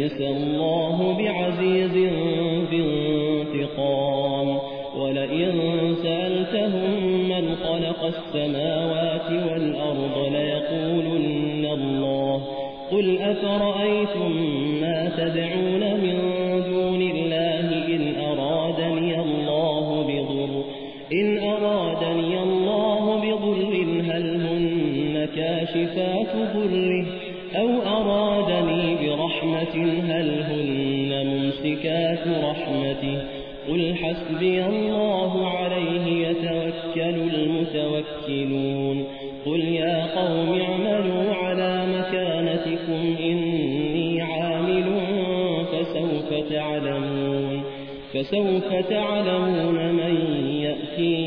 أليس الله بعزيز ذي انتقام. ولئن سألتهم من خلق السماوات والأرض ليقولن الله. قل أفرأيتم ما تدعون من دون الله إن أرادني الله بضر. إن أرادني الله بضر هل هن كاشفات ضره أو أرادني برحمة هل هن ممسكات رحمته؟ قل حسبي الله عليه يتوكل المتوكلون. قل يا قوم اعملوا على مكانتكم إني عامل فسوف تعلمون. فسوف تعلمون من يأتيه